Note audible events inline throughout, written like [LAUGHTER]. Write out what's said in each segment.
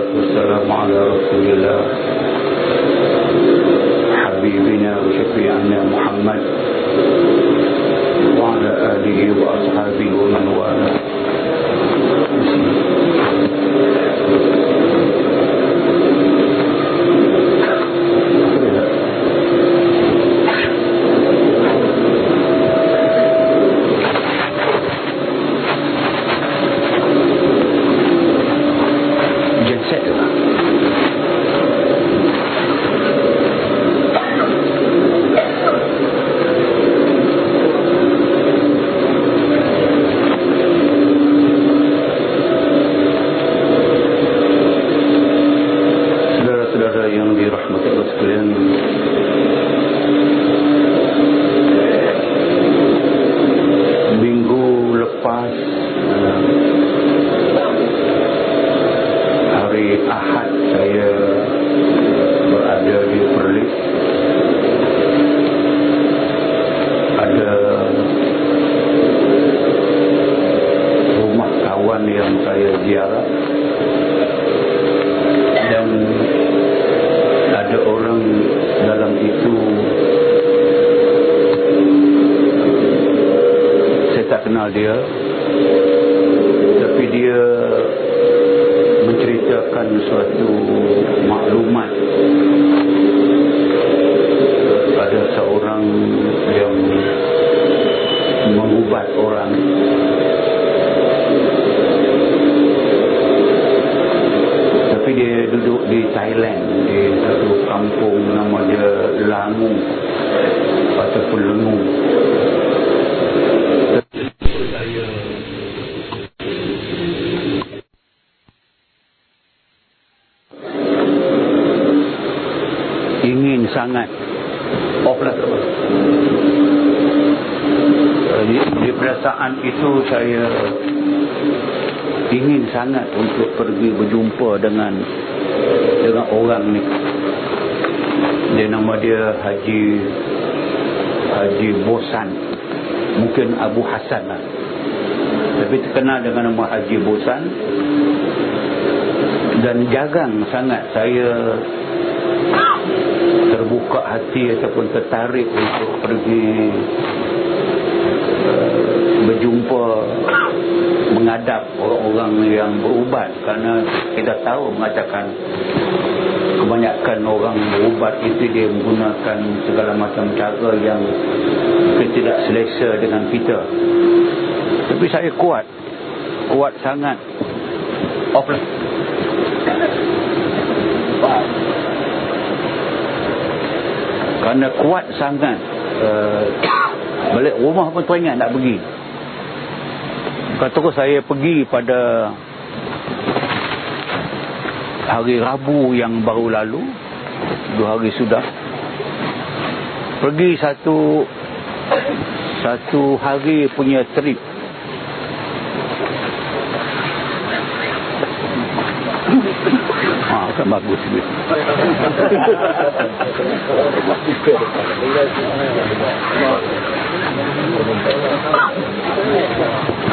والصلاة والسلام على رسول الله. حبيبنا وشفيعنا محمد وعلى آله وأصحابه ومن والاه. Kenal dia tapi dia menceritakan suatu maklumat pada seorang yang mengubat orang. Tapi dia duduk di Thailand di satu kampung nama dia Langu ataupun Lengu saya ingin sangat offlah terus di, di perasaan itu saya ingin sangat untuk pergi berjumpa dengan dengan orang ni. Dia nama dia Haji Haji Bosan. Mungkin Abu Hasan lah. Tapi terkenal dengan nama Haji Bosan. Dan jarang sangat saya terbuka hati ataupun tertarik untuk pergi berjumpa menghadap orang-orang yang berubat kerana kita tahu mengatakan kebanyakan orang berubat itu dia menggunakan segala macam cara yang tidak selesa dengan kita. Tapi saya kuat kuat sangat. Off lah kerana kuat sangat uh, balik rumah pun teringat nak pergi kata saya pergi pada hari Rabu yang baru lalu dua hari sudah pergi satu satu hari punya trip [COUGHS] Ah, kan bagus ni. [LAUGHS]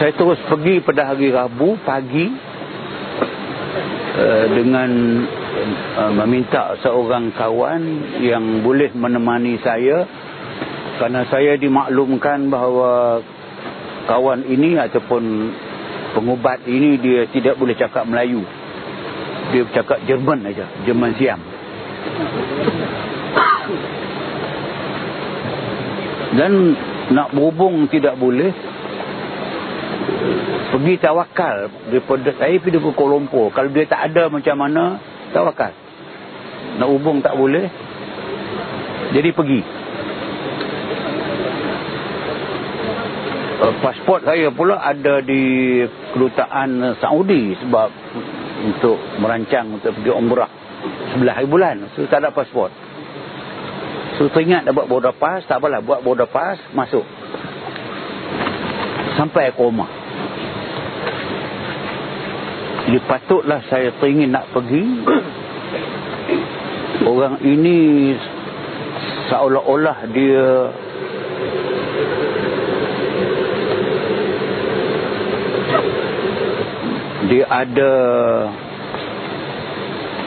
Saya terus pergi pada hari Rabu pagi uh, dengan uh, meminta seorang kawan yang boleh menemani saya kerana saya dimaklumkan bahawa kawan ini ataupun pengubat ini dia tidak boleh cakap Melayu. Dia bercakap Jerman aja, Jerman Siam. Dan nak berhubung tidak boleh pergi tawakal daripada saya pergi ke Kuala Lumpur. Kalau dia tak ada macam mana, tawakal. Nak hubung tak boleh. Jadi pergi. Uh, pasport saya pula ada di kedutaan Saudi sebab untuk merancang untuk pergi umrah sebelah hari bulan. So tak ada pasport. Suruh teringat dah buat border pass, tak apalah buat border pass, masuk. Sampai ke rumah. Jadi patutlah saya teringin nak pergi. Orang ini seolah-olah dia dia ada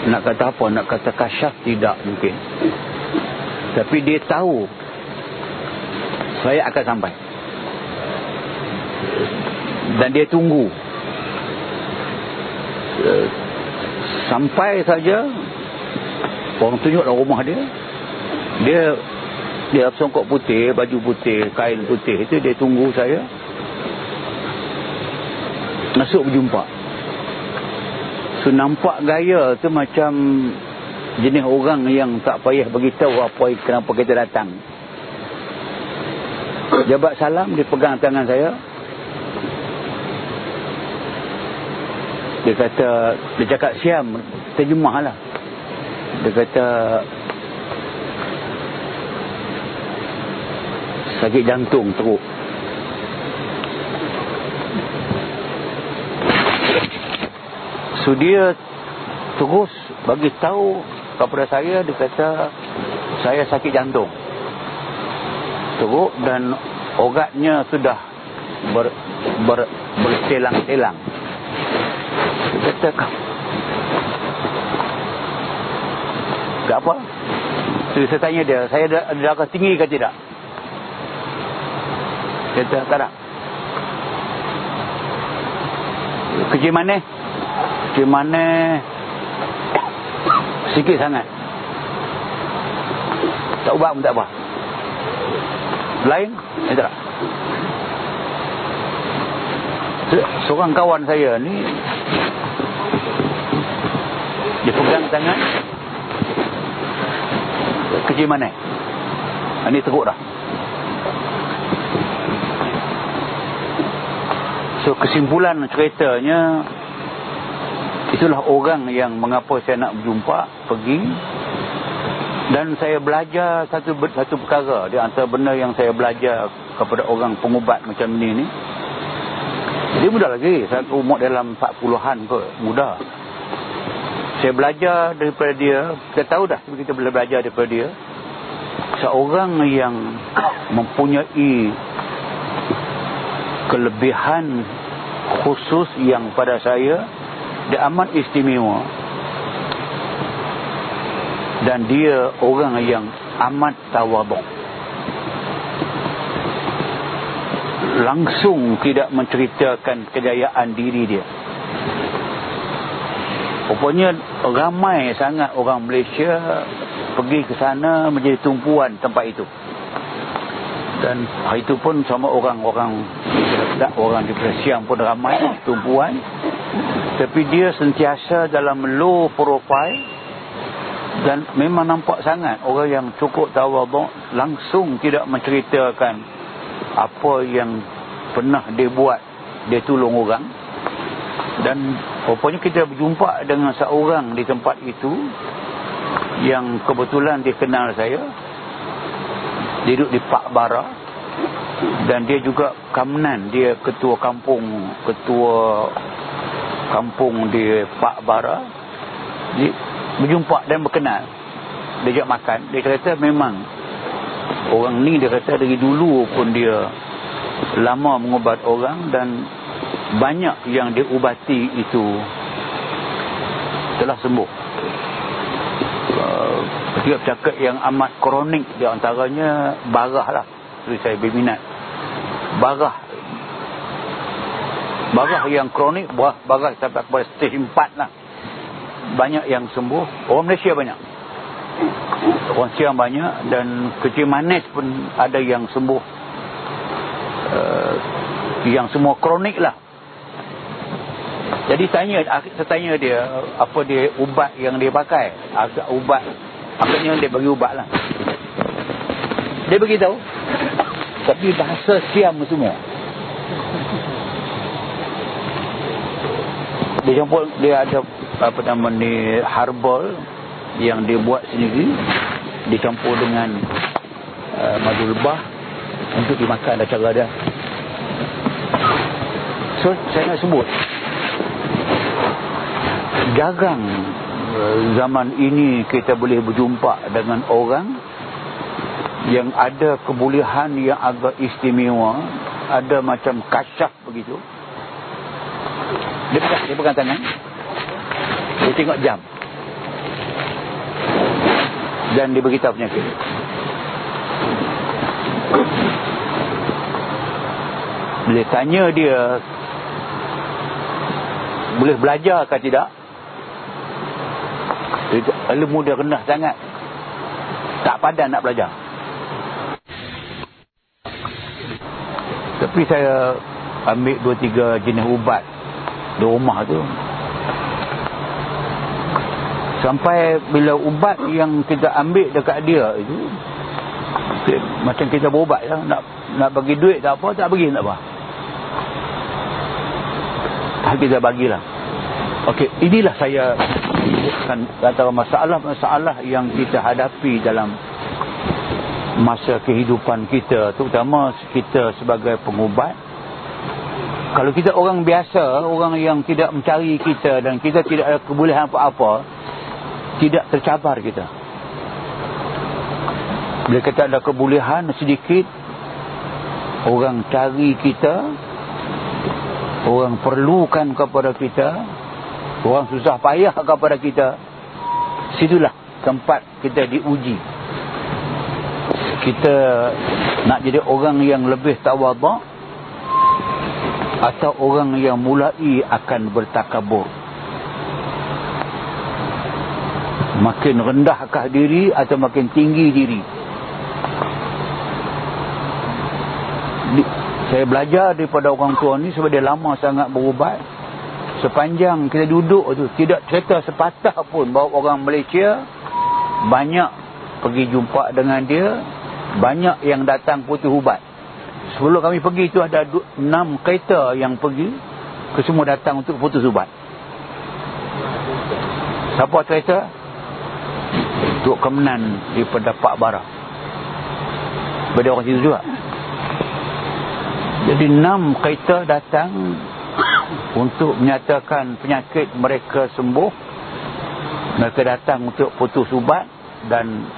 nak kata apa nak kata kasyaf tidak mungkin tapi dia tahu saya akan sampai. Dan dia tunggu. Sampai saja orang tunjuklah rumah dia dia dia songkok putih baju putih kain putih itu dia tunggu saya. Masuk berjumpa. So nampak gaya tu macam jenis orang yang tak payah beritahu apa kenapa kita datang. Jabat salam dia pegang tangan saya. Dia kata dia cakap siam terjemah lah. Dia kata sakit jantung teruk. So dia terus bagi tahu kepada saya dia kata saya sakit jantung. Teruk dan ogatnya sudah ber, ber, berselang-selang. Dia kata tak apa. So, saya tanya dia saya ada darah tinggi ke tidak? Dia kata tak ada. Kecil mana? Kecil mana sikit sangat. Tak ubat pun tak apa lain? Eh, tak? Seorang kawan saya ni dia pegang tangan. Kecil mana? Ini teruk dah. So kesimpulan ceritanya itulah orang yang mengapa saya nak berjumpa pergi. Dan saya belajar satu satu perkara di antara benda yang saya belajar kepada orang pengubat macam ini ni. Dia muda lagi saya umur dalam 40-an ke muda. Saya belajar daripada dia. Kita tahu dah kita boleh belajar daripada dia. Seorang yang mempunyai kelebihan khusus yang pada saya dia amat istimewa. Dan dia orang yang amat tawaduk langsung tidak menceritakan kejayaan diri dia. Rupanya ramai sangat orang Malaysia pergi ke sana menjadi tumpuan tempat itu. Dan itu pun sama orang-orang orang di Siang pun ramai tumpuan tapi dia sentiasa dalam low profile dan memang nampak sangat orang yang cukup tawaduk langsung tidak menceritakan apa yang pernah dia buat. Dia tolong orang. Dan rupanya kita berjumpa dengan seorang di tempat itu yang kebetulan dia kenal saya. Dia duduk di Pak Bara dan dia juga kamnan dia ketua kampung ketua kampung di Pak Bara dia berjumpa dan berkenal. Dia ajak makan. Dia kata memang orang ni dia kata dari dulu pun dia lama mengubat orang dan banyak yang diubati itu telah sembuh. Uh, ketika cakap yang amat kronik di antaranya barah lah. Saya berminat. Barah barah yang kronik barah sampai kepada stage 4 lah. Banyak yang sembuh. Orang Malaysia banyak. Orang siang banyak dan kecil manis pun ada yang sembuh. Uh, yang semua kronik lah. Jadi tanya saya tanya dia apa dia ubat yang dia pakai? Agak ubat. Agaknya dia bagi ubat lah. Dia beritahu. Tapi bahasa siam semua dia campur dia ada apa nama ni herbal yang dia buat sendiri. Dicampur dengan uh, madu lebah untuk dimakan dah cara dia. So saya nak sebut jarang uh, zaman ini kita boleh berjumpa dengan orang yang ada kebolehan yang agak istimewa ada macam kasyaf begitu dia pegang, dia pegang tangan. Dia tengok jam. Dan dia beritahu penyakit. Bila tanya dia boleh belajar ke tidak? Ilmu dia rendah sangat. Tak padan nak belajar. Tapi saya ambil dua tiga jenis ubat di rumah tu. Sampai bila ubat yang kita ambil dekat dia itu macam kita berubat ya, nak nak bagi duit tak apa tak bagi tak apa. Tak kita bagilah. Okey, inilah saya akan kata masalah-masalah yang kita hadapi dalam masa kehidupan kita terutama kita sebagai pengubat kalau kita orang biasa orang yang tidak mencari kita dan kita tidak ada kebolehan apa-apa tidak tercabar kita. Bila kita ada kebolehan sedikit orang cari kita orang perlukan kepada kita orang susah payah kepada kita situlah tempat kita diuji. Kita nak jadi orang yang lebih tawaduk atau orang yang mulai akan bertakabur. Makin rendahkah diri atau makin tinggi diri? Saya belajar daripada orang tua ni sebab dia lama sangat berubat. Sepanjang kita duduk tu tidak cerita sepatah pun bahawa orang Malaysia banyak pergi jumpa dengan dia banyak yang datang putih ubat sebelum kami pergi tu ada enam kereta yang pergi ke semua datang untuk putus ubat siapa kereta? Tuk Kemenan daripada Pak Bara Bada orang situ juga. Jadi enam kereta datang [COUGHS] untuk menyatakan penyakit mereka sembuh. Mereka datang untuk putus ubat dan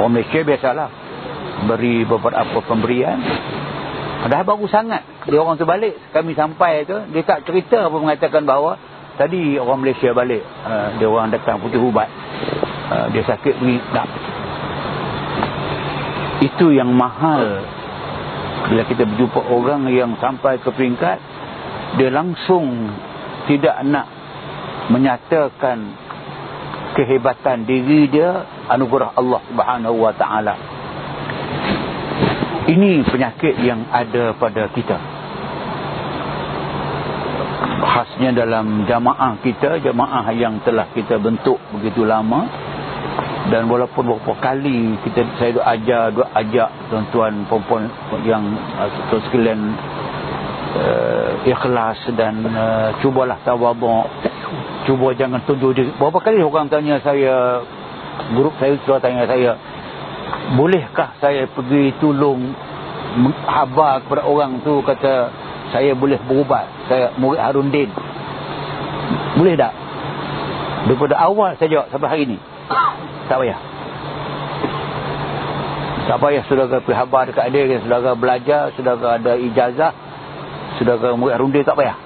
orang Malaysia biasalah beri beberapa pemberian dah bagus sangat. Dia orang tu balik kami sampai tu dia tak cerita apa mengatakan bahawa tadi orang Malaysia balik. Uh, dia orang datang putih ubat. Uh, dia sakit pergi tak. Itu yang mahal. Bila kita berjumpa orang yang sampai ke peringkat dia langsung tidak nak menyatakan kehebatan diri dia anugerah Allah Subhanahu wa taala. Ini penyakit yang ada pada kita. Khasnya dalam jamaah kita, jamaah yang telah kita bentuk begitu lama. Dan walaupun beberapa kali kita saya duk ajar, duk ajak tuan-tuan puan yang uh, sekalian uh, ikhlas dan uh, cubalah tawaduk cuba jangan tunjuk diri. Berapa kali orang tanya saya grup saya sudah tanya saya bolehkah saya pergi tolong habar kepada orang tu? Kata saya boleh berubat. Saya murid Harun Din boleh tak? Daripada awal saya jawab sampai hari ni. Tak payah. Tak payah saudara pergi habar dekat dia. Saudara belajar saudara ada ijazah saudara murid Harun Din tak payah.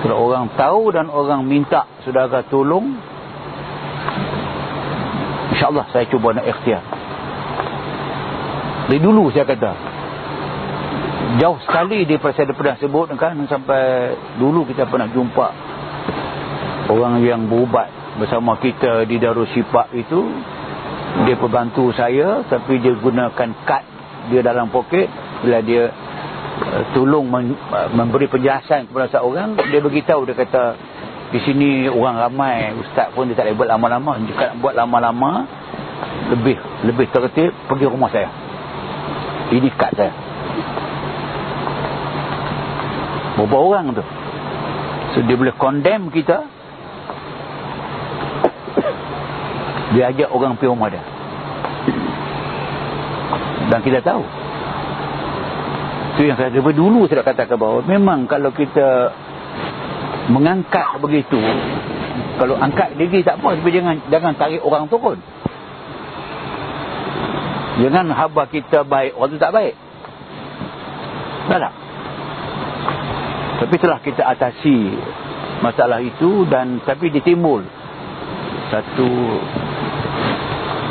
Kalau orang tahu dan orang minta saudara tolong insyaAllah saya cuba nak ikhtiar. Dari dulu saya kata jauh sekali daripada saya pernah sebut kan sampai dulu kita pernah jumpa orang yang berubat bersama kita di Darul Syipak itu. Dia pembantu saya tapi dia gunakan kad dia dalam poket. Bila dia Uh, tolong uh, memberi penjelasan kepada seorang dia beritahu dia kata di sini orang ramai ustaz pun dia tak boleh buat lama-lama. Jika nak buat lama-lama lebih lebih tertib pergi rumah saya. Ini kad saya. Berapa orang tu. So dia boleh condemn kita. Dia ajak orang pergi rumah dia. Dan kita tahu. Itu yang saya dulu saya katakan bahawa memang kalau kita mengangkat begitu kalau angkat diri tak apa tapi jangan jangan tarik orang turun. Jangan haba kita baik orang tu tak baik. Tak tak? Tapi telah kita atasi masalah itu dan tapi ditimbul satu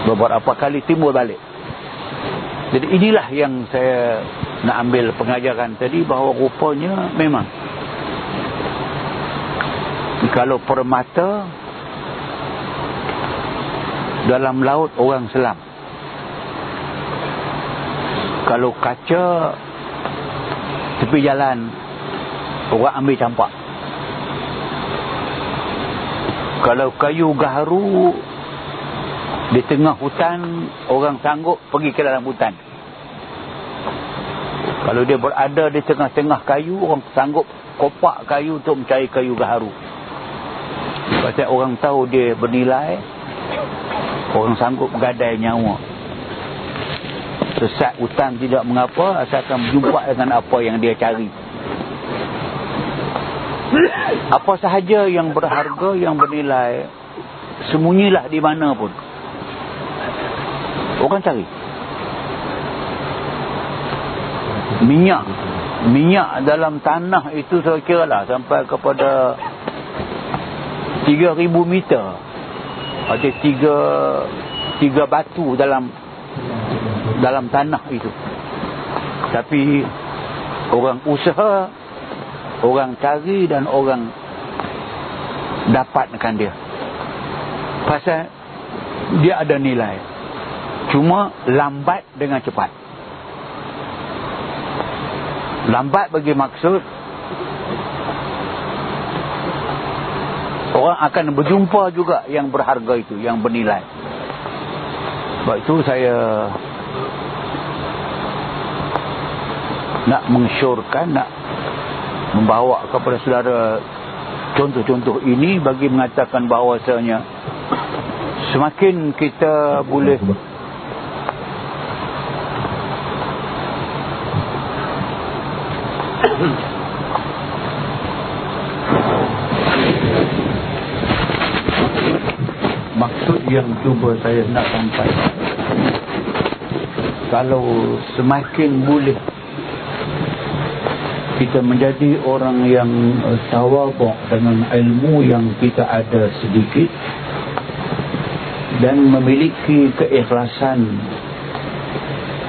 beberapa kali timbul balik. Jadi inilah yang saya nak ambil pengajaran tadi bahawa rupanya memang kalau permata dalam laut orang selam. Kalau kaca tepi jalan orang ambil campak. Kalau kayu gaharu di tengah hutan orang sanggup pergi ke dalam hutan. Kalau dia berada di tengah-tengah kayu orang sanggup kopak kayu untuk mencari kayu gaharu pasal orang tahu dia bernilai orang sanggup gadai nyawa. Sesat hutan tidak mengapa asalkan berjumpa dengan apa yang dia cari. Apa sahaja yang berharga yang bernilai semunyilah di mana pun. Orang cari. Minyak. Minyak dalam tanah itu saya kira lah sampai kepada 3000 meter. Ada tiga tiga batu dalam dalam tanah itu. Tapi orang usaha orang cari dan orang dapatkan dia. Pasal dia ada nilai. Cuma lambat dengan cepat. Lambat bagi maksud orang akan berjumpa juga yang berharga itu, yang bernilai. Sebab itu saya nak mengsyorkan, nak membawa kepada saudara contoh-contoh ini bagi mengatakan bahawasanya semakin kita boleh Maksud yang cuba saya nak sampai. Kalau semakin boleh Kita menjadi orang yang tawabuk dengan ilmu yang kita ada sedikit Dan memiliki keikhlasan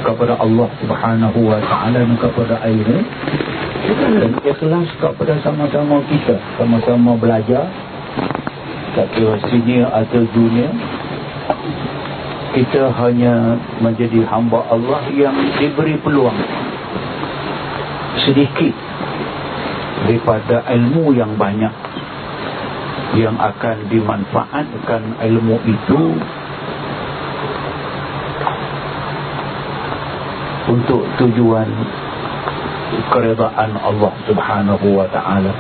kepada Allah subhanahu wa ta'ala dan kepada ilmu dan ikhlas kepada sama-sama kita sama-sama belajar. Tak kira senior atau junior kita hanya menjadi hamba Allah yang diberi peluang sedikit daripada ilmu yang banyak yang akan dimanfaatkan ilmu itu untuk tujuan keredaan Allah subhanahu wa ta'ala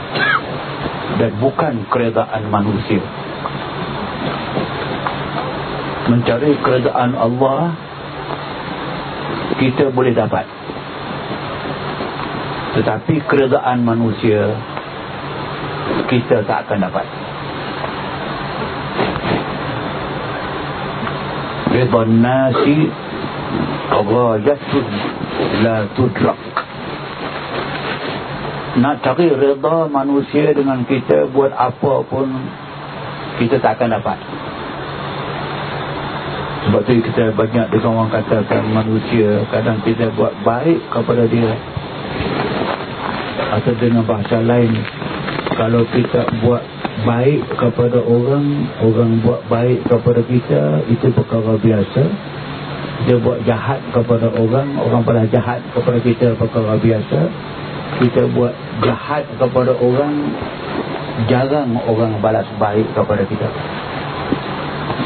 dan bukan keredaan manusia mencari keredaan Allah kita boleh dapat. Tetapi keredaan manusia kita tak akan dapat. Ridha nasi Ghayatun La tudrak. Nak cari reda manusia dengan kita buat apa pun kita tak akan dapat sebab tu kita banyak dengan orang katakan manusia kadang kita buat baik kepada dia. Atau dengan bahasa lain kalau kita buat baik kepada orang orang buat baik kepada kita itu perkara biasa. Dia buat jahat kepada orang orang pada jahat kepada kita perkara biasa. Kita buat jahat kepada orang jarang orang balas baik kepada kita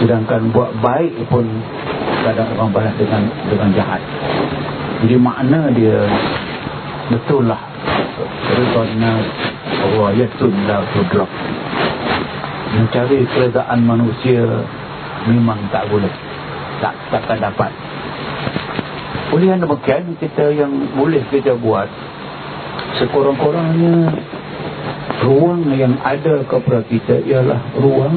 sedangkan buat baik pun kadang orang balas dengan dengan jahat. Jadi makna dia betul lah. Rizalna Allah yatullah tudrak. Mencari keredaan manusia memang tak boleh. Tak takkan dapat. Oleh yang demikian kita yang boleh kita buat. Sekurang-kurangnya ruang yang ada kepada kita ialah ruang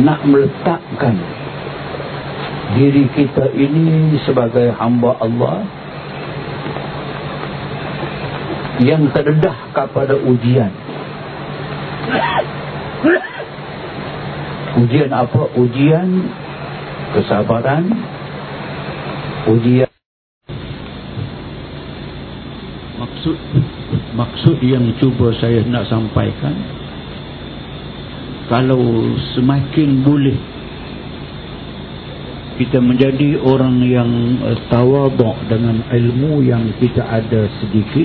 nak meletakkan diri kita ini sebagai hamba Allah yang terdedah kepada ujian ujian apa? ujian kesabaran ujian maksud maksud yang cuba saya nak sampaikan kalau semakin boleh kita menjadi orang yang uh, tawaduk dengan ilmu yang kita ada sedikit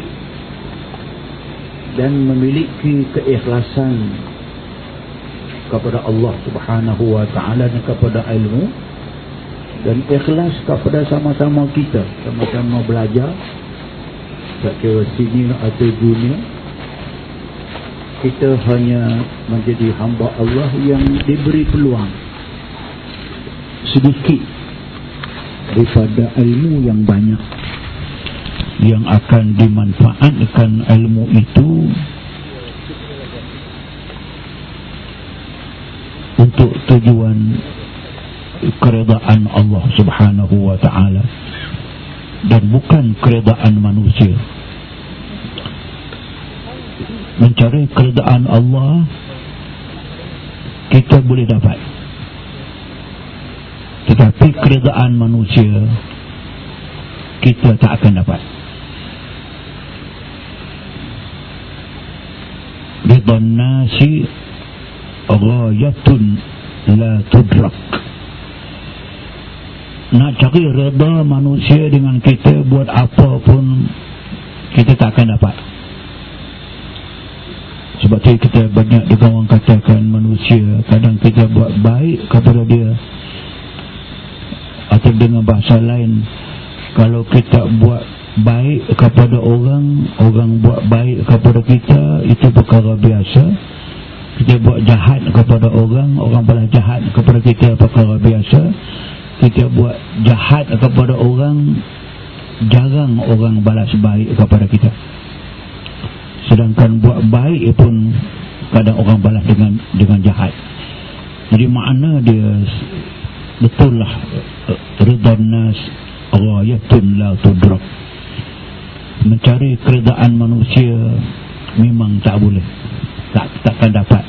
dan memiliki keikhlasan kepada Allah Subhanahu wa taala dan kepada ilmu dan ikhlas kepada sama-sama kita sama-sama belajar tak kira sini atau dunia kita hanya menjadi hamba Allah yang diberi peluang sedikit daripada ilmu yang banyak yang akan dimanfaatkan ilmu itu untuk tujuan keredaan Allah subhanahu wa ta'ala dan bukan keredaan manusia mencari keredaan Allah kita boleh dapat. Tetapi keredaan manusia kita tak akan dapat. Ridha nasi ghayatun la tudrak. Nak cari reda manusia dengan kita buat apa pun kita tak akan dapat sebab tu kita banyak dengar orang katakan manusia kadang kita buat baik kepada dia. Atau dengan bahasa lain kalau kita buat baik kepada orang orang buat baik kepada kita itu perkara biasa. Kita buat jahat kepada orang orang balas jahat kepada kita perkara biasa. Kita buat jahat kepada orang jarang orang balas baik kepada kita sedangkan buat baik pun kadang orang balas dengan dengan jahat. Jadi makna dia betul lah. Ridan nas ghayatun la tudrak. Mencari keredaan manusia memang tak boleh. Tak takkan dapat.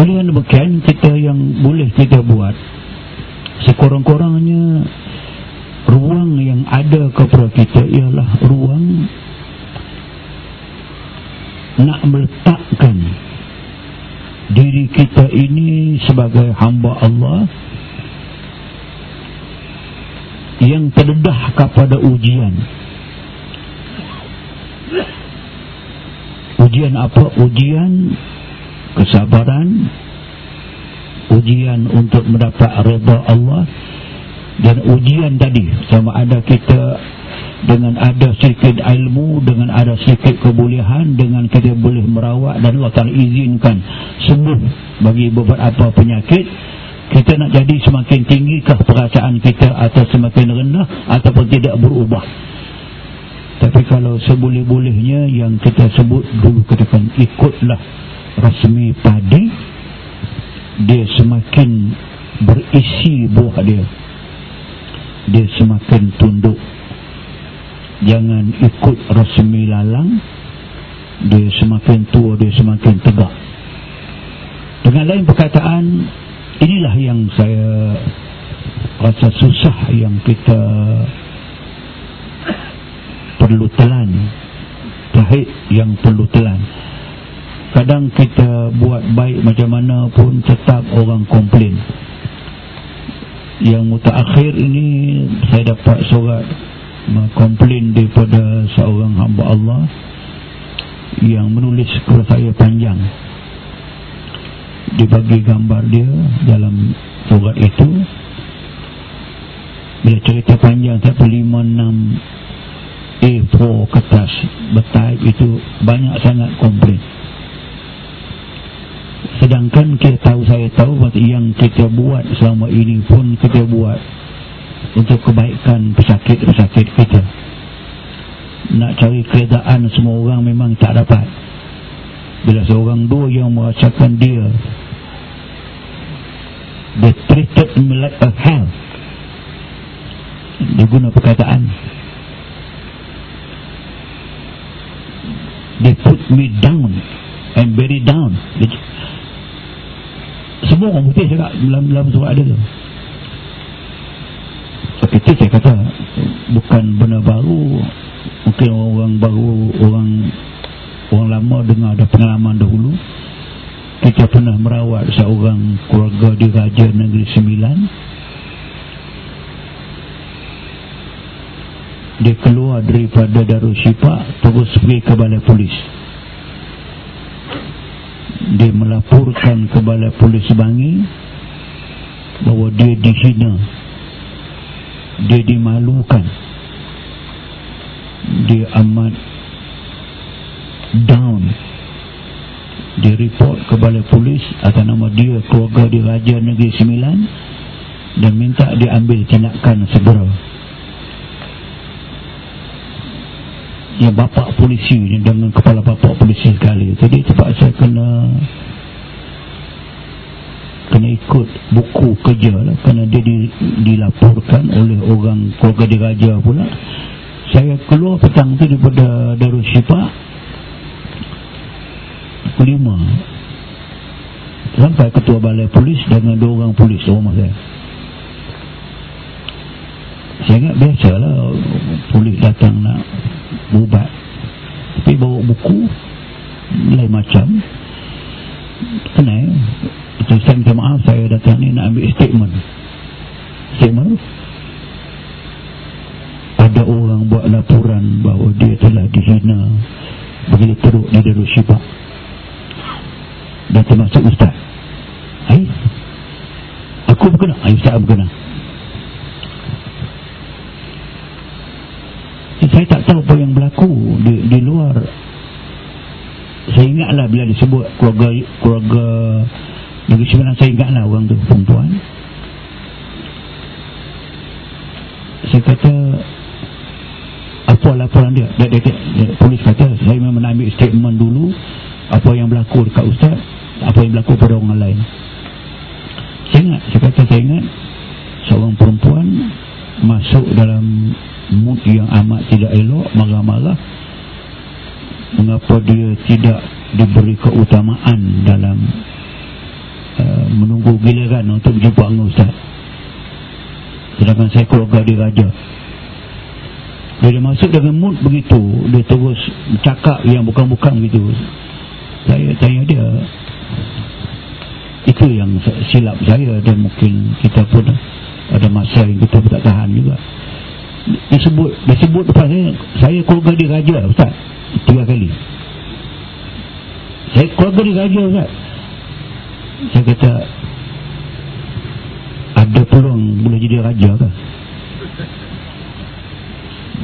Oleh demikian kita yang boleh kita buat sekurang-kurangnya ruang yang ada kepada kita ialah ruang nak meletakkan diri kita ini sebagai hamba Allah yang terdedah kepada ujian ujian apa? ujian kesabaran ujian untuk mendapat reda Allah dan ujian tadi sama ada kita dengan ada sedikit ilmu dengan ada sedikit kebolehan dengan kita boleh merawat dan Allah Ta'ala izinkan sembuh bagi beberapa penyakit kita nak jadi semakin tinggikah perasaan kita atau semakin rendah ataupun tidak berubah. Tapi kalau seboleh-bolehnya yang kita sebut dulu katakan ikutlah rasmi padi dia semakin berisi buah dia. Dia semakin tunduk jangan ikut rasmi lalang. Dia semakin tua dia semakin tegak. Dengan lain perkataan inilah yang saya rasa susah yang kita perlu telan. Tahid yang perlu telan. Kadang kita buat baik macam mana pun tetap orang komplain. Yang mutaakhir ini saya dapat surat komplain daripada seorang hamba Allah yang menulis kepada saya panjang. Dibagi gambar dia dalam surat itu. Bila cerita panjang sampai 5 6 A4 kertas bertaib itu banyak sangat komplain. Sedangkan kita tahu saya tahu yang kita buat selama ini pun kita buat untuk kebaikan pesakit-pesakit kita. Nak cari keredaan semua orang memang tak dapat. Bila seorang dua yang merasakan dia they treated me like a hell. Dia guna perkataan me down and very down. Semua orang putih cakap dalam, dalam surat ada tu tu saya kata bukan benda baru. Mungkin orang baru orang orang lama dengar ada pengalaman dahulu. Kita pernah merawat seorang keluarga di Raja Negeri Sembilan. Dia keluar daripada Darushifa terus pergi ke balai polis. Dia melaporkan ke balai polis Bangi bahawa dia dihina dia dimalukan. Dia amat down. Dia report ke balai polis atas nama dia keluarga di Raja Negeri Sembilan dan minta diambil tindakan segera. Yang bapak polisi dengan kepala bapak polisi sekali. Jadi terpaksa kena kena ikut buku kerja lah. Kerana dia di, dilaporkan oleh orang keluarga diraja pula. Saya keluar petang tu daripada Darul Syifa. Kelima. Sampai ketua balai polis dengan dua orang polis rumah saya. Saya ingat biasalah polis datang nak berubat tapi bawa buku lain macam. Kena ya itu saya datang ni nak ambil statement. Statement? Ada orang buat laporan bahawa dia telah dihina. Begitu teruk di Darul Syifa dan termasuk ustaz. Hai. Aku berkena hai ustaz berkena saya tak tahu apa yang berlaku di, di luar. Saya ingatlah bila disebut keluarga keluarga negeri sebenarnya saya ingatlah orang tu perempuan. Saya kata apa laporan dia? Dia, dia, dia, dia polis kata saya memang ambil statement dulu apa yang berlaku dekat ustaz apa yang berlaku pada orang lain. Saya ingat saya kata saya ingat seorang perempuan masuk dalam mood yang amat tidak elok marah-marah. Mengapa dia tidak diberi keutamaan dalam uh, menunggu giliran untuk berjumpa dengan Ustaz. Sedangkan saya keluarga di Raja. Dia masuk dengan mood begitu dia terus cakap yang bukan-bukan begitu. Saya tanya dia itu yang silap saya dan mungkin kita pun ada masa yang kita tak tahan juga. Disebut disebut depan saya saya keluarga di raja ustaz tiga kali. Saya keluarga di raja ustaz saya kata ada peluang boleh jadi raja ke?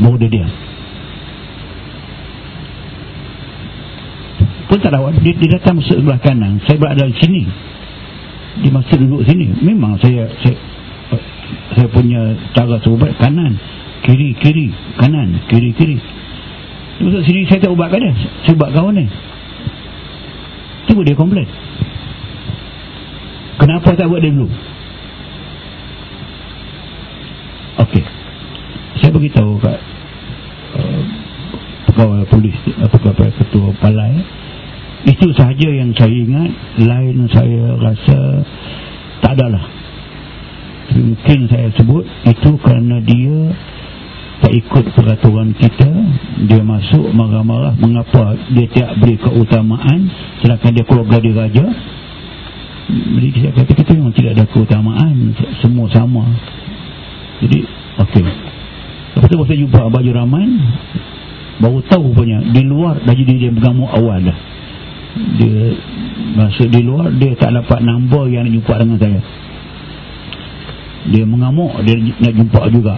Mau dia diam. Pun tak tahu dia, dia datang sebelah kanan. Saya berada di sini. Dia masih duduk sini. Memang saya saya, saya punya cara serubat kanan. Kiri kiri kanan kiri kiri. Masuk sini saya tak ubatkan dia. Saya ubat kawan ni Cuba dia komplain Kenapa tak buat dia dulu? Okey. Saya beritahu kat uh, Pegawai polis uh, Pegawai ketua palai. Itu sahaja yang saya ingat. Lain saya rasa Tak adalah Mungkin saya sebut Itu kerana dia tak ikut peraturan kita. Dia masuk marah-marah mengapa dia tidak beri keutamaan? Sedangkan dia keluarga dia raja jadi saya kata kita memang tidak ada keutamaan. Semua sama. Jadi ok lepas tu saya jumpa Abah Juraman baru tahu punya di luar dah jadi dia mengamuk awal dah. Dia masuk di luar dia tak dapat nombor yang nak jumpa dengan saya. Dia mengamuk dia nak jumpa juga.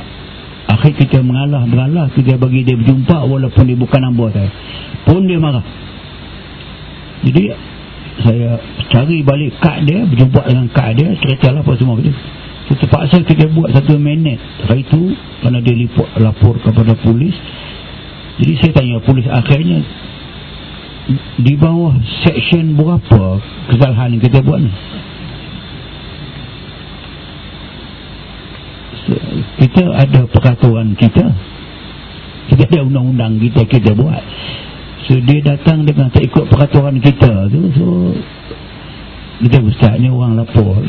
Akhir kita mengalah beralah kita bagi dia berjumpa walaupun dia bukan nombor saya. Pun dia marah. Jadi saya cari balik kad dia berjumpa dengan kad dia cerita lah apa semua dia so, terpaksa kita buat satu minit. Hari itu kerana dia liput, lapor kepada polis. Jadi saya tanya polis akhirnya di bawah section berapa kesalahan yang kita buat ni? Kita ada peraturan kita. Kita ada undang-undang kita kita buat so dia datang dengan tak ikut peraturan kita. Tu so kita ustaz ni orang lapor.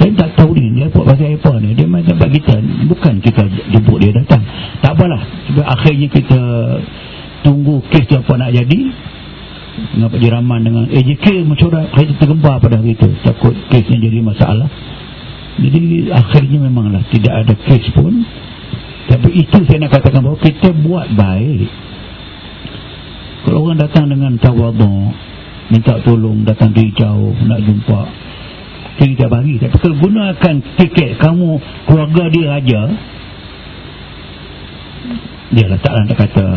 Saya tak tahu ni dia buat pasal apa ni. Dia main tempat kita. Bukan kita jemput dia datang. Tak apalah. Sebab akhirnya kita tunggu kes tu apa nak jadi. Dengan Pak Jiraman dengan AJK mencurah kita tergembar pada hari itu takut kesnya jadi masalah. Jadi akhirnya memanglah tidak ada kes pun. Tapi itu saya nak katakan bahawa kita buat baik kalau orang datang dengan tawaduk minta tolong datang dari jauh nak jumpa kita bagi tapi kalau gunakan tiket kamu keluarga dia raja dia letaklah tak kata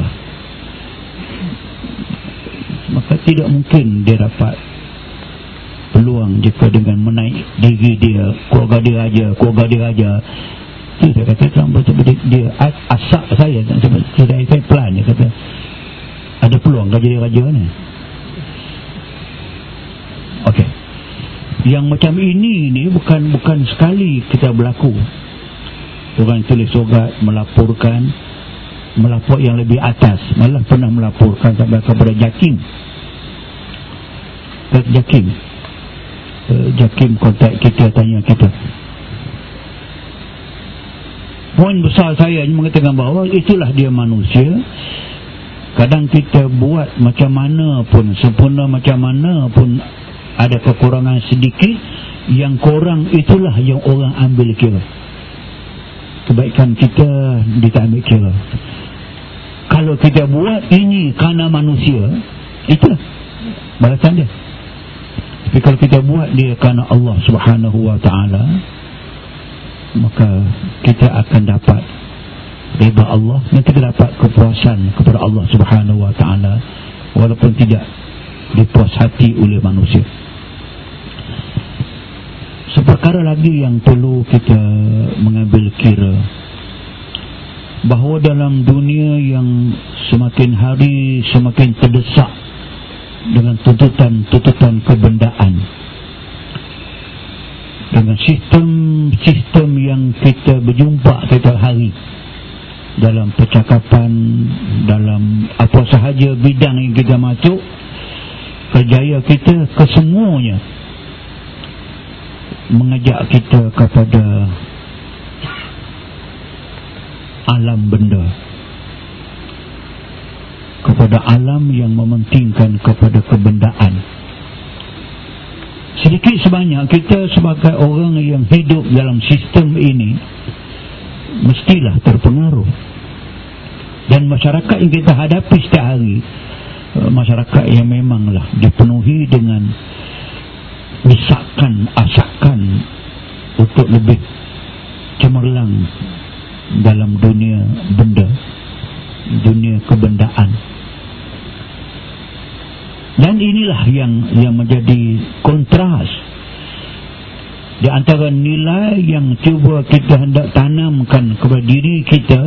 maka tidak mungkin dia dapat peluang jika dengan menaik diri dia keluarga dia raja keluarga dia raja saya kata dia, dia asak saya saya, saya plan. Dia kata ada peluang kau jadi raja ni Okey. Yang macam ini ni bukan bukan sekali kita berlaku. Orang tulis surat melaporkan melapor yang lebih atas, malah pernah melaporkan sampai kepada Jakim. Kepada Jakim. Uh, Jakim kontak kita tanya kita. Poin besar saya mengatakan bahawa itulah dia manusia. Kadang kita buat macam mana pun, sempurna macam mana pun ada kekurangan sedikit yang kurang itulah yang orang ambil kira. Kebaikan kita kita ambil kira. Kalau kita buat ini kerana manusia itulah balasan dia. Tapi kalau kita buat dia kerana Allah subhanahu wa ta'ala maka kita akan dapat riba Allah. Dan kita dapat kepuasan kepada Allah subhanahu wa ta'ala walaupun tidak dipuas hati oleh manusia. Seperkara lagi yang perlu kita mengambil kira Bahawa dalam dunia yang semakin hari semakin terdesak Dengan tuntutan-tuntutan kebendaan Dengan sistem-sistem yang kita berjumpa setiap hari Dalam percakapan, dalam apa sahaja bidang yang kita masuk Kerjaya kita kesemuanya mengajak kita kepada alam benda. Kepada alam yang mementingkan kepada kebendaan. Sedikit sebanyak kita sebagai orang yang hidup dalam sistem ini mestilah terpengaruh. Dan masyarakat yang kita hadapi setiap hari eh, masyarakat yang memanglah dipenuhi dengan misalkan asakan untuk lebih cemerlang dalam dunia benda dunia kebendaan. Dan inilah yang yang menjadi kontras di antara nilai yang cuba kita hendak tanamkan kepada diri kita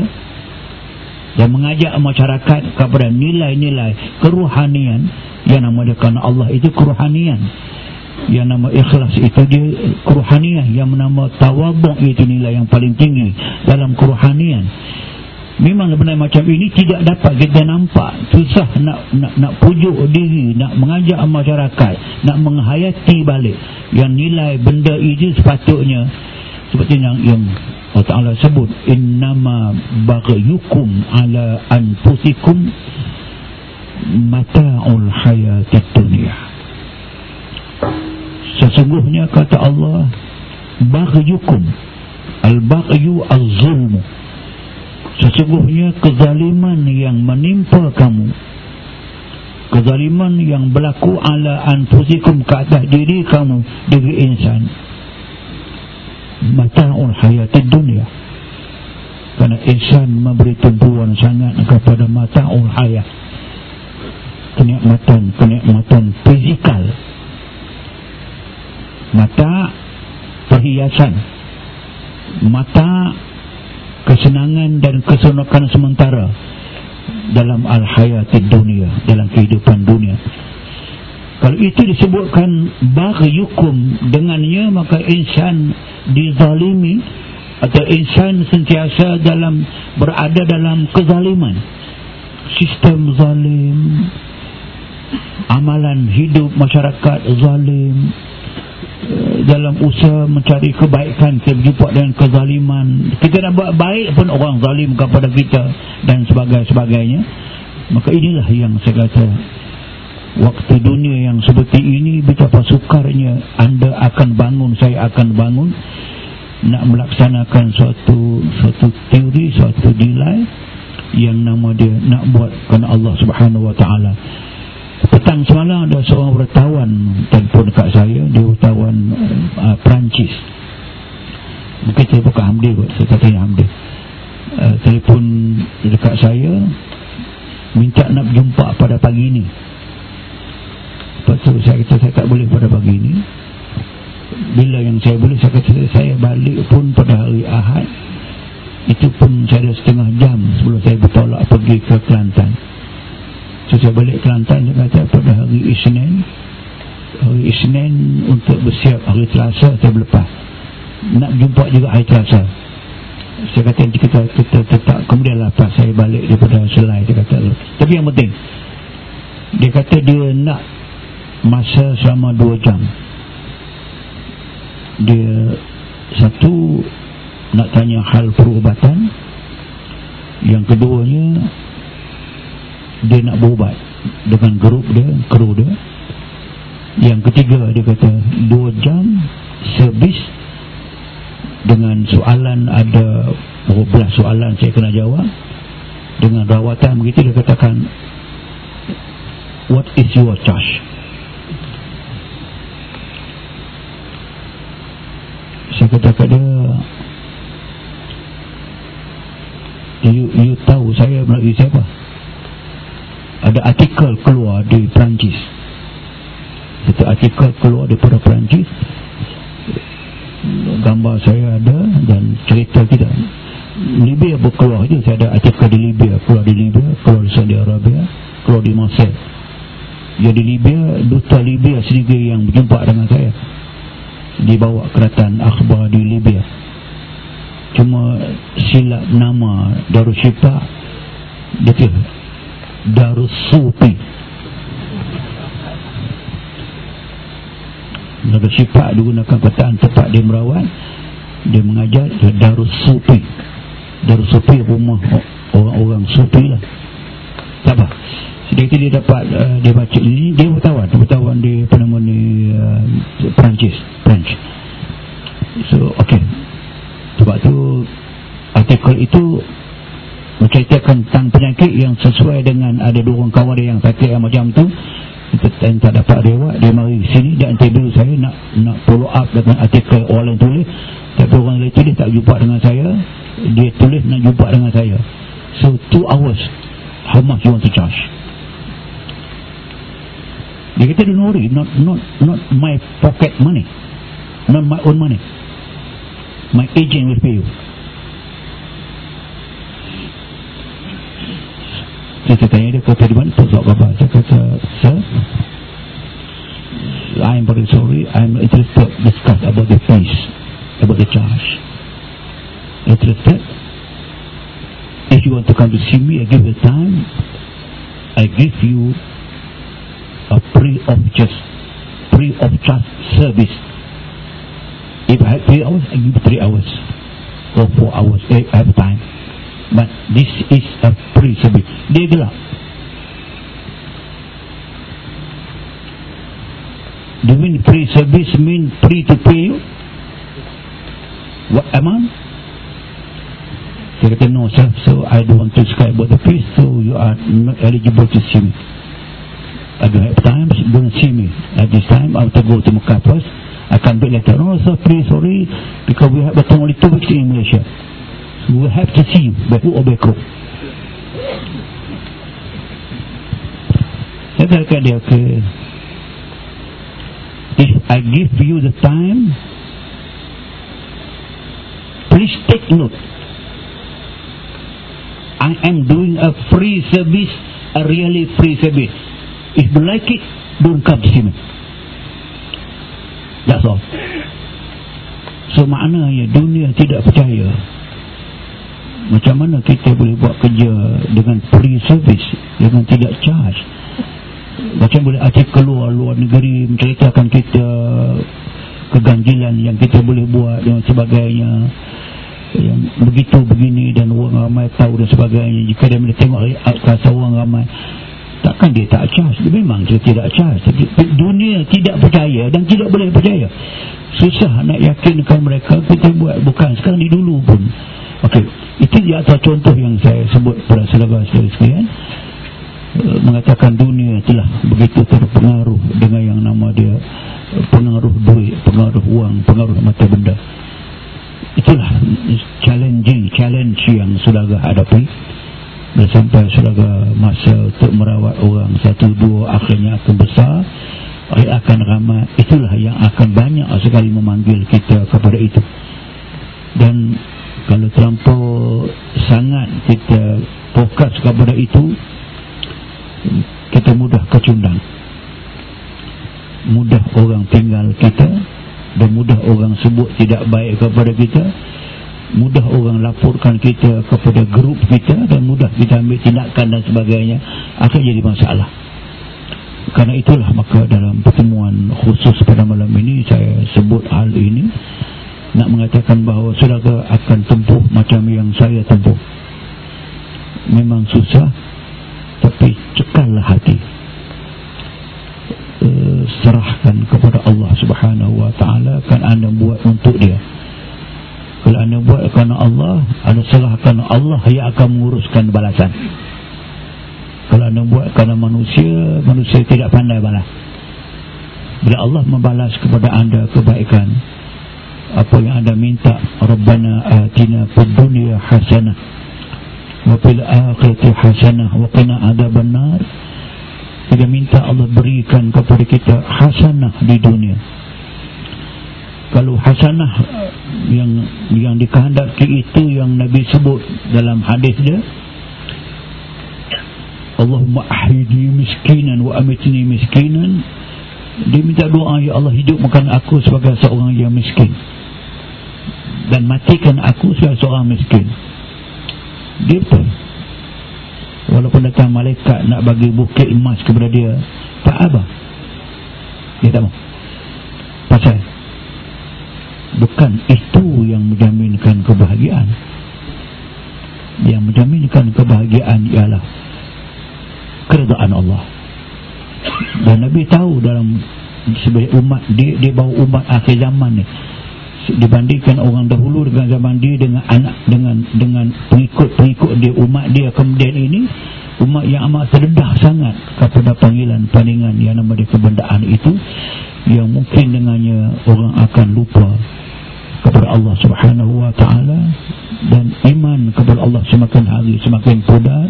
dan mengajak masyarakat kepada nilai-nilai keruhanian yang namakan Allah itu keruhanian. Yang nama ikhlas itu dia keruhanian yang nama tawaduk itu nilai yang paling tinggi dalam keruhanian memang benar macam ini tidak dapat kita nampak. Susah nak nak nak pujuk diri nak mengajak masyarakat nak menghayati balik. Yang nilai benda itu sepatutnya seperti yang yang Allah Ta'ala sebut innama bagayukum ala anfusikum mata'ul hayatid dunia Sesungguhnya kata Allah Baghyukum Al-baghyu al-zulmu Sesungguhnya kezaliman yang menimpa kamu Kezaliman yang berlaku ala anfusikum ke atas diri kamu Diri insan. Mata'ul hayati dunia Kerana insan memberi tumpuan sangat kepada mata'ul hayat. Kenikmatan, kenikmatan fizikal. Mata perhiasan. Mata kesenangan dan keseronokan sementara dalam al-hayatid dunia dalam kehidupan dunia. Kalau itu disebutkan baghyukum dengannya maka insan dizalimi atau insan sentiasa dalam berada dalam kezaliman. Sistem zalim amalan hidup masyarakat zalim dalam usaha mencari kebaikan kita berjumpa dengan kezaliman. Kita nak buat baik pun orang zalim kepada kita dan sebagainya. Maka inilah yang saya kata waktu dunia yang seperti ini betapa sukarnya anda akan bangun saya akan bangun nak melaksanakan suatu suatu teori suatu nilai yang nama dia nak buat kerana Allah Subhanahu wa taala petang semalam ada seorang wartawan telefon dekat saya dia wartawan uh, Perancis. Mungkin saya bukan Hamdi kot saya kata Hamdi. Uh, telefon dekat saya minta nak jumpa pada pagi ini. Lepas tu saya kata saya tak boleh pada pagi ini. Bila yang saya boleh saya kata saya balik pun pada hari Ahad. Itu pun saya ada setengah jam sebelum saya bertolak pergi ke Kelantan saya balik Kelantan saya kata pada hari Isnin. Hari Isnin untuk bersiap hari Selasa saya berlepas. Nak jumpa juga hari Selasa. Saya kata kita, kita tetap kemudian lepas saya balik daripada selai dia kata. Tapi yang penting dia kata dia nak masa selama 2 jam. Dia satu nak tanya hal perubatan. Yang keduanya dia nak berubat dengan grup dia kru dia. Yang ketiga dia kata dua jam servis dengan soalan ada beberapa soalan saya kena jawab. Dengan rawatan begitu dia katakan what is your charge? Saya kata kat dia you, you tahu saya melalui siapa artikel keluar di Perancis. Itu artikel keluar daripada Perancis. Gambar saya ada dan cerita kita Libya berkeluar je saya ada artikel di Libya. Keluar di Libya keluar di Saudi Arabia keluar di Mesir jadi Libya duta Libya sendiri yang berjumpa dengan saya. Dibawa keratan akhbar di Libya. Cuma silap nama Darussyifa dia kata Darussufi Darussyifa digunakan kataan tempat dia merawat dia mengajar Darussufi Darussufi rumah? Orang-orang sufi lah. Tak apa sedikit dia dapat uh, dia baca ini dia bertawan bertawan di apa nama ni uh, Perancis French. So ok sebab tu artikel itu menceritakan tentang penyakit yang sesuai dengan ada dua orang kawan dia yang sakit yang macam tu. Kita tak dapat rewat dia mari sini. Dan dulu saya nak nak follow up dengan artikel orang yang tulis. Tapi orang lain tulis tak jumpa dengan saya. Dia tulis nak jumpa dengan saya. So two hours how much you want to charge? Dia kata don't worry not not not my pocket money. Not my own money. My agent will pay you tanya dia kata di mana tu apa saya kata sir I'm very sorry I'm interested to discuss about the fees about the charge interested if you want to come to see me I give you time I give you a free of just free of charge service. If I have three hours, I give three hours or four hours. I have time. But this is a service. Dia gelap. Do you mean free service mean free to pay you? What amount? Dia kata, no sir, so I don't want to describe about the fees, so you are not eligible to see me. I don't have time, don't see me at this time. I have to go to Mecca first. I come back later. Oh, so please, sorry, because we have only two weeks in Malaysia. We have to see Beku or Beku. Saya kata dia, okay, if I give you the time, please take note. I am doing a free service, a really free service. If you like it, don't come to me. That's all. So maknanya dunia tidak percaya Macam mana kita boleh buat kerja dengan free service Dengan tidak charge? Macam boleh acik keluar luar negeri menceritakan kita keganjilan yang kita boleh buat dan sebagainya. Yang begitu begini dan orang ramai tahu dan sebagainya. Jika dia boleh tengok kata orang ramai takkan dia tak charge? Memang dia tidak charge. Dunia tidak percaya dan tidak boleh percaya susah nak yakinkan mereka kita buat. Bukan sekarang ni dulu pun. Ok itu di atas contoh yang saya sebut pada sahabat sekalian eh, mengatakan dunia telah begitu terpengaruh dengan yang nama dia pengaruh duit, pengaruh wang, pengaruh mata benda. Itulah challenging, challenge yang sudah hadapi. Dan sampai sudah masa untuk merawat orang satu dua akhirnya akan besar, akan ramai. Itulah yang akan banyak sekali memanggil kita kepada itu. Dan kalau terlampau sangat kita fokus kepada itu, kita mudah kecundang. Mudah orang tinggal kita dan mudah orang sebut tidak baik kepada kita. Mudah orang laporkan kita kepada grup kita dan mudah kita ambil tindakan dan sebagainya. Akan jadi masalah. Kerana itulah maka dalam pertemuan khusus pada malam ini saya sebut hal ini nak mengatakan bahawa saudara akan tempuh macam yang saya tempuh. Memang susah tapi cekallah hati. Uh, serahkan kepada Allah Subhanahu wa taala kan anda buat untuk dia. Kalau anda buat kerana Allah anda serahkan Allah yang akan menguruskan balasan. Kalau anda buat kerana manusia manusia tidak pandai balas. Bila Allah membalas kepada anda kebaikan apa yang anda minta Rabbana atina fid dunya hasanah wa fil akhirati hasanah wa qina adzabannar kita minta Allah berikan kepada kita hasanah di dunia. Kalau hasanah yang yang dikehendaki itu yang Nabi sebut dalam hadis dia Allahumma ahidi miskinan wa amitni miskinan. Dia minta doa ya Allah hidupkan aku sebagai seorang yang miskin dan matikan aku sebagai seorang miskin. Dia betul walaupun datang malaikat nak bagi bukit emas kepada dia tak apa. Dia tak mau. Pasal bukan itu yang menjaminkan kebahagiaan. Yang menjaminkan kebahagiaan ialah keredaan Allah. Dan Nabi tahu dalam sebagai umat dia, dia bawa umat akhir zaman ni dibandingkan orang dahulu dengan zaman dia dengan anak dengan dengan pengikut-pengikut dia umat dia kemudian ini umat yang amat terdedah sangat. Kepada panggilan paningan yang nama dia kebendaan itu yang mungkin dengannya orang akan lupa kepada Allah Subhanahu wa taala dan iman kepada Allah semakin hari semakin pudar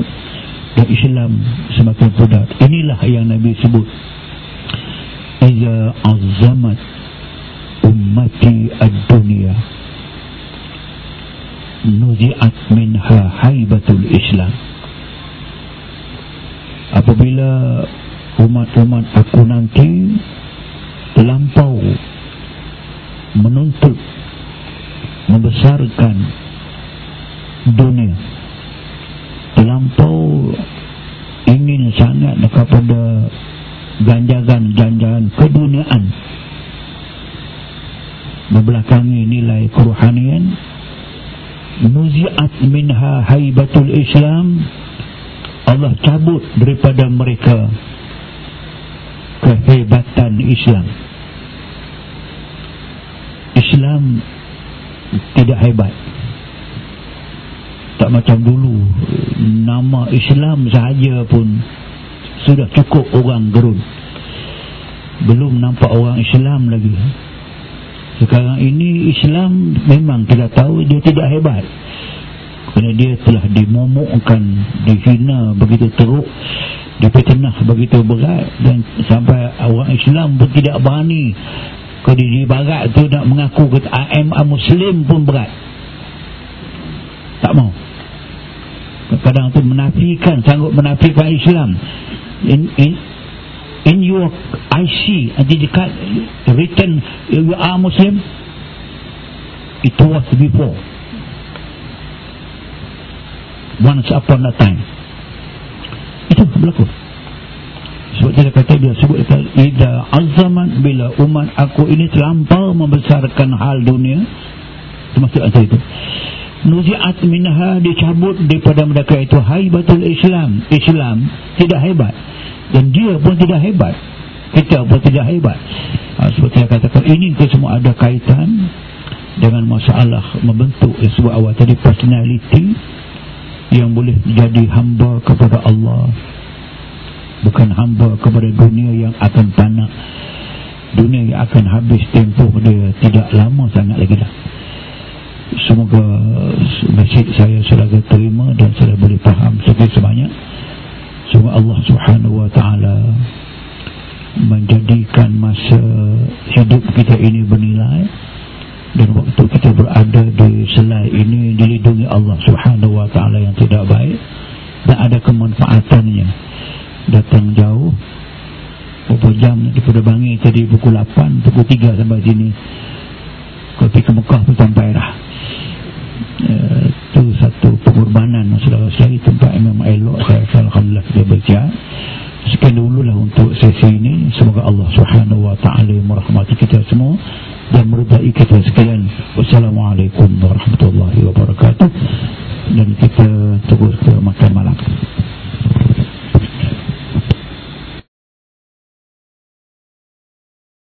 dan Islam semakin pudar. Inilah yang Nabi sebut. Iza azzamat ummati ad-dunya. Nuzi'at minha haibatul islam. Apabila umat-umat aku nanti terlampau menuntut membesarkan dunia terlampau ingin sangat kepada ganjaran-ganjaran membelakangi nilai kerohanian. Nuzi'at minha haibatul islam. Allah cabut daripada mereka kehebatan Islam. Islam tidak hebat. Tak macam dulu nama Islam sahaja pun sudah cukup orang gerun. Belum nampak orang Islam lagi sekarang ini Islam memang kita tahu dia tidak hebat. Kerana dia telah dimomokkan dihina begitu teruk dipetnah begitu berat dan sampai orang Islam pun tidak berani ke di barat tu nak mengaku kata am muslim pun berat. Tak mau. Kadang tu menafikan sanggup menafikan Islam. In, in, in your IC identified written you are Muslim? It was before. Once upon a time. Itu berlaku. Sebab dia kata dia sebut kata ida azaman bila umat aku ini terlampau membesarkan hal dunia. Termasuk ayat itu. Nuzi'at minha dicabut daripada mereka itu haibatul Islam. Islam tidak hebat dan dia pun tidak hebat. Kita pun tidak hebat. Ha, seperti yang katakan ini ke semua ada kaitan dengan masalah membentuk sebuah awal tadi personality yang boleh jadi hamba kepada Allah. Bukan hamba kepada dunia yang akan tanak dunia yang akan habis tempoh dia tidak lama sangat lagi dah. Semoga masjid saya sudah terima dan sudah boleh faham sebanyak semoga Allah subhanahu wa ta'ala menjadikan masa hidup kita ini bernilai dan waktu kita berada di selai ini dilindungi Allah subhanahu wa ta'ala yang tidak baik dan ada kemanfaatannya. Datang jauh beberapa jam daripada bangi tadi? Pukul 8 pukul 3 sampai sini. Kopi ke Mekah pun sampai dah itu satu pengorbanan saudara saya tempat memang elok saya Alhamdulillah kita baca sekian dulu lah untuk sesi ini. Semoga Allah subhanahu wa ta'ala merahmati kita semua dan meredai kita sekalian. Wassalamualaikum warahmatullahi wabarakatuh. Dan kita terus ke makan malam